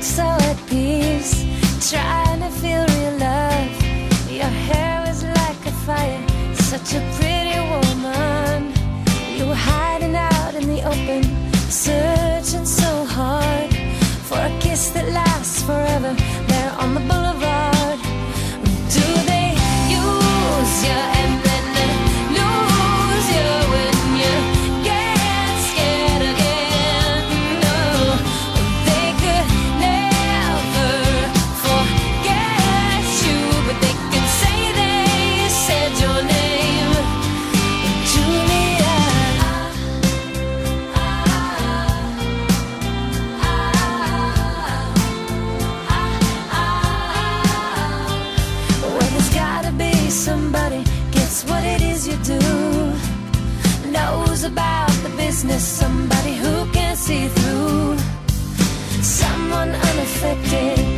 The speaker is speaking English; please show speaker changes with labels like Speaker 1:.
Speaker 1: so at peace, trying to feel real love. Your hair is like a fire, such a pretty. about the business, somebody who can see through, someone unaffected.